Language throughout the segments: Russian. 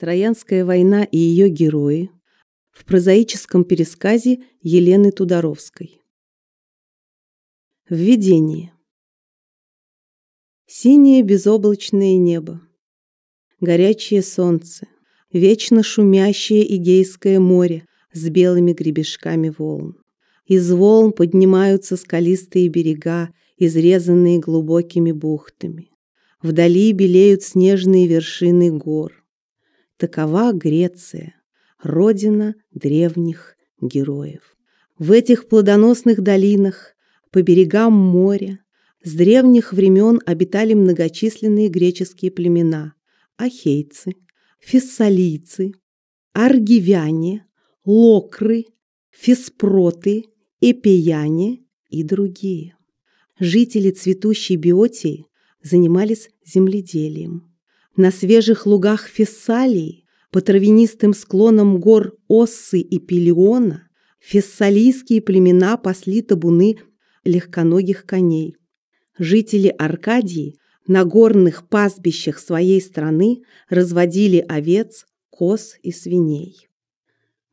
Троянская война и ее герои в прозаическом пересказе Елены Тудоровской. Введение. Синее безоблачное небо, горячее солнце, вечно шумящее Игейское море с белыми гребешками волн. Из волн поднимаются скалистые берега, изрезанные глубокими бухтами. Вдали белеют снежные вершины гор. Такова Греция, родина древних героев. В этих плодоносных долинах, по берегам моря, с древних времен обитали многочисленные греческие племена – ахейцы, фессалийцы, аргивяне, локры, феспроты, эпияне и другие. Жители цветущей Биотии занимались земледелием. На свежих лугах Фессалии, по травянистым склонам гор Оссы и Пелиона, фессалийские племена пасли табуны легконогих коней. Жители Аркадии на горных пастбищах своей страны разводили овец, коз и свиней.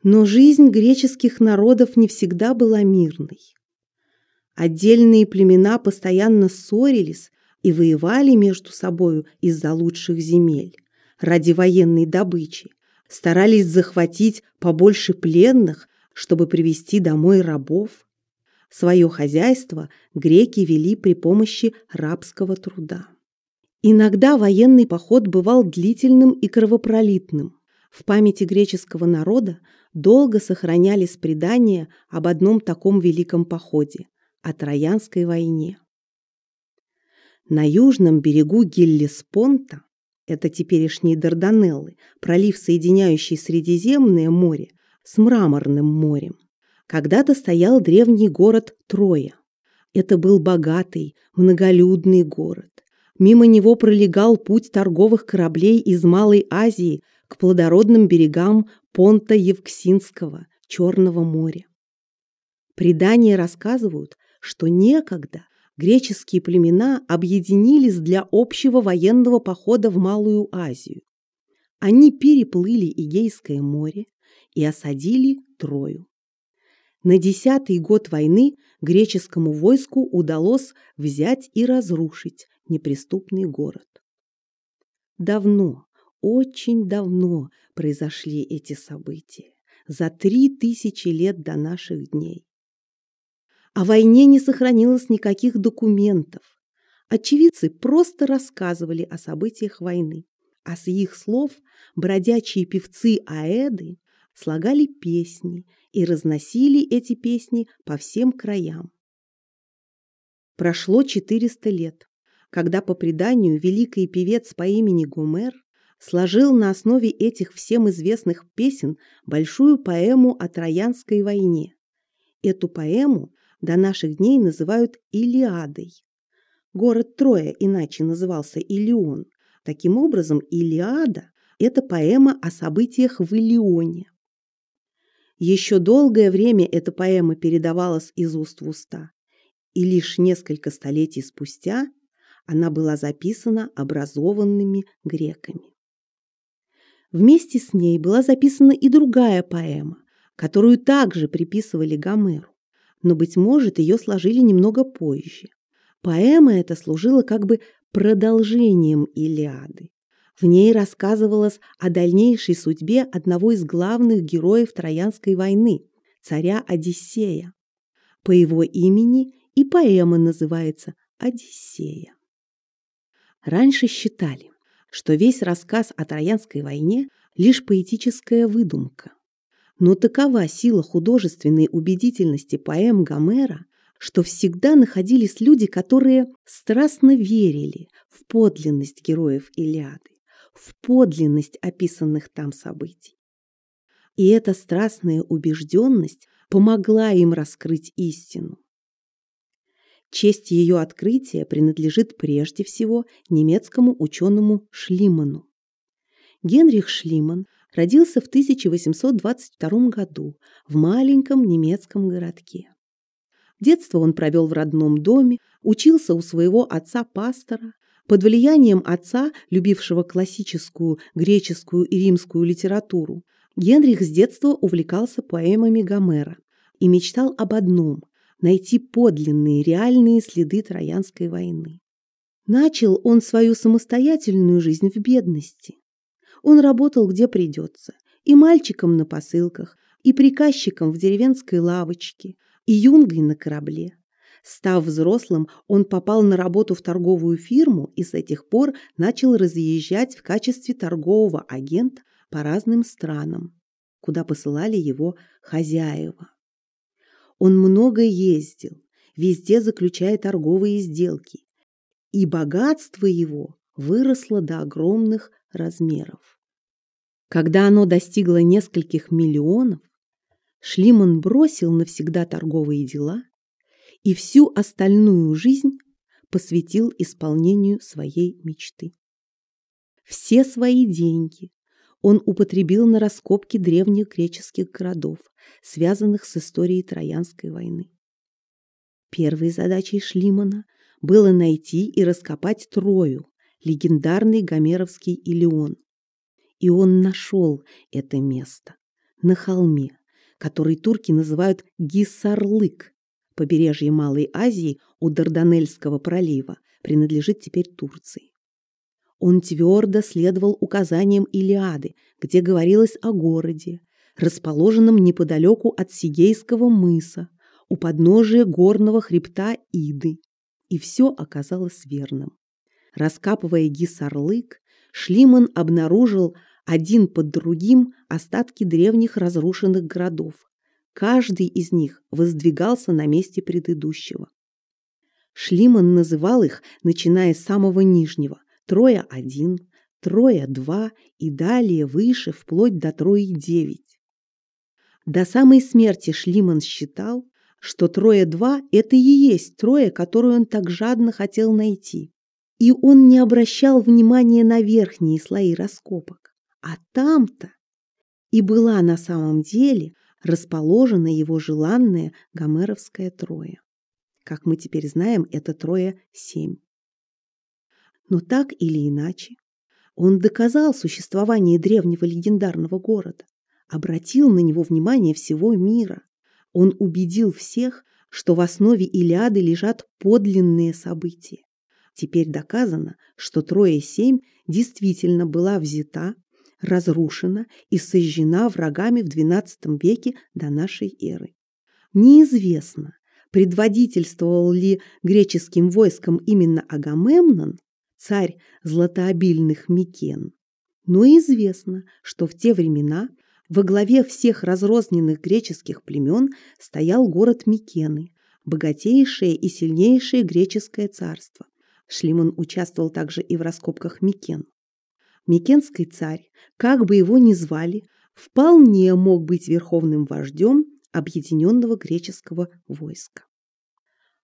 Но жизнь греческих народов не всегда была мирной. Отдельные племена постоянно ссорились и воевали между собою из-за лучших земель, ради военной добычи, старались захватить побольше пленных, чтобы привести домой рабов. Свое хозяйство греки вели при помощи рабского труда. Иногда военный поход бывал длительным и кровопролитным. В памяти греческого народа долго сохранялись предания об одном таком великом походе – о Троянской войне. На южном берегу Геллеспонта, это теперешние Дарданеллы, пролив, соединяющий Средиземное море с Мраморным морем, когда-то стоял древний город Троя. Это был богатый, многолюдный город. Мимо него пролегал путь торговых кораблей из Малой Азии к плодородным берегам Понта Евксинского, Черного моря. Предания рассказывают, что некогда греческие племена объединились для общего военного похода в Малую Азию. Они переплыли Игейское море и осадили Трою. На десятый год войны греческому войску удалось взять и разрушить неприступный город. Давно, очень давно произошли эти события, за три тысячи лет до наших дней. О войне не сохранилось никаких документов. Очевидцы просто рассказывали о событиях войны, а с их слов бродячие певцы Аэды слагали песни и разносили эти песни по всем краям. Прошло 400 лет, когда по преданию великий певец по имени Гомер сложил на основе этих всем известных песен большую поэму о Троянской войне. Эту поэму до наших дней называют Илиадой. Город Троя иначе назывался Илион. Таким образом, Илиада – это поэма о событиях в Илионе. Еще долгое время эта поэма передавалась из уст в уста, и лишь несколько столетий спустя она была записана образованными греками. Вместе с ней была записана и другая поэма, которую также приписывали Гомеру, но, быть может, ее сложили немного позже. Поэма эта служила как бы продолжением Илиады. В ней рассказывалось о дальнейшей судьбе одного из главных героев Троянской войны, царя Одиссея. По его имени и поэма называется «Одиссея». Раньше считали, что весь рассказ о Троянской войне – лишь поэтическая выдумка. Но такова сила художественной убедительности поэм Гомера, что всегда находились люди, которые страстно верили в подлинность героев Илиады в подлинность описанных там событий. И эта страстная убежденность помогла им раскрыть истину. Честь ее открытия принадлежит прежде всего немецкому ученому Шлиману. Генрих Шлиман родился в 1822 году в маленьком немецком городке. Детство он провел в родном доме, учился у своего отца-пастора, Под влиянием отца, любившего классическую греческую и римскую литературу, Генрих с детства увлекался поэмами Гомера и мечтал об одном – найти подлинные, реальные следы Троянской войны. Начал он свою самостоятельную жизнь в бедности. Он работал где придется, и мальчиком на посылках, и приказчиком в деревенской лавочке, и юнгой на корабле. Став взрослым, он попал на работу в торговую фирму и с этих пор начал разъезжать в качестве торгового агента по разным странам, куда посылали его хозяева. Он много ездил, везде заключая торговые сделки, и богатство его выросло до огромных размеров. Когда оно достигло нескольких миллионов, Шлиман бросил навсегда торговые дела и всю остальную жизнь посвятил исполнению своей мечты. Все свои деньги он употребил на раскопки древних греческих городов, связанных с историей Троянской войны. Первой задачей Шлимана было найти и раскопать Трою, легендарный гомеровский Илион. И он нашел это место на холме, который турки называют Гисарлык, побережье Малой Азии у Дарданельского пролива, принадлежит теперь Турции. Он твердо следовал указаниям Илиады, где говорилось о городе, расположенном неподалеку от Сигейского мыса, у подножия горного хребта Иды. И все оказалось верным. Раскапывая Гисарлык, Шлиман обнаружил один под другим остатки древних разрушенных городов. Каждый из них воздвигался на месте предыдущего. Шлиман называл их, начиная с самого нижнего – Троя-1, Троя-2 и далее выше, вплоть до Трои-9. До самой смерти Шлиман считал, что Троя-2 – это и есть Троя, которую он так жадно хотел найти. И он не обращал внимания на верхние слои раскопок. А там-то и была на самом деле расположена его желанная гомеровская Троя. Как мы теперь знаем, это Троя-7. Но так или иначе, он доказал существование древнего легендарного города, обратил на него внимание всего мира. Он убедил всех, что в основе Илиады лежат подлинные события. Теперь доказано, что Троя-7 действительно была взята, разрушена и сожжена врагами в XII веке до нашей эры. Неизвестно, предводительствовал ли греческим войском именно Агамемнон, царь златообильных Микен, но известно, что в те времена во главе всех разрозненных греческих племен стоял город Микены, богатейшее и сильнейшее греческое царство. Шлиман участвовал также и в раскопках Микен. Микенский царь, как бы его ни звали, вполне мог быть верховным вождем объединенного греческого войска.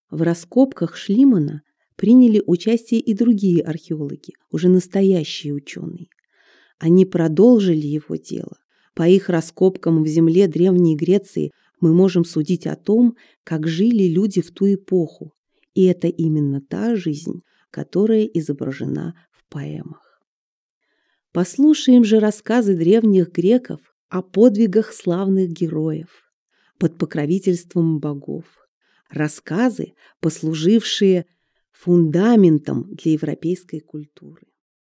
В раскопках Шлимана приняли участие и другие археологи, уже настоящие ученые. Они продолжили его дело. По их раскопкам в земле Древней Греции мы можем судить о том, как жили люди в ту эпоху. И это именно та жизнь, которая изображена в поэмах. Послушаем же рассказы древних греков о подвигах славных героев под покровительством богов. Рассказы, послужившие фундаментом для европейской культуры.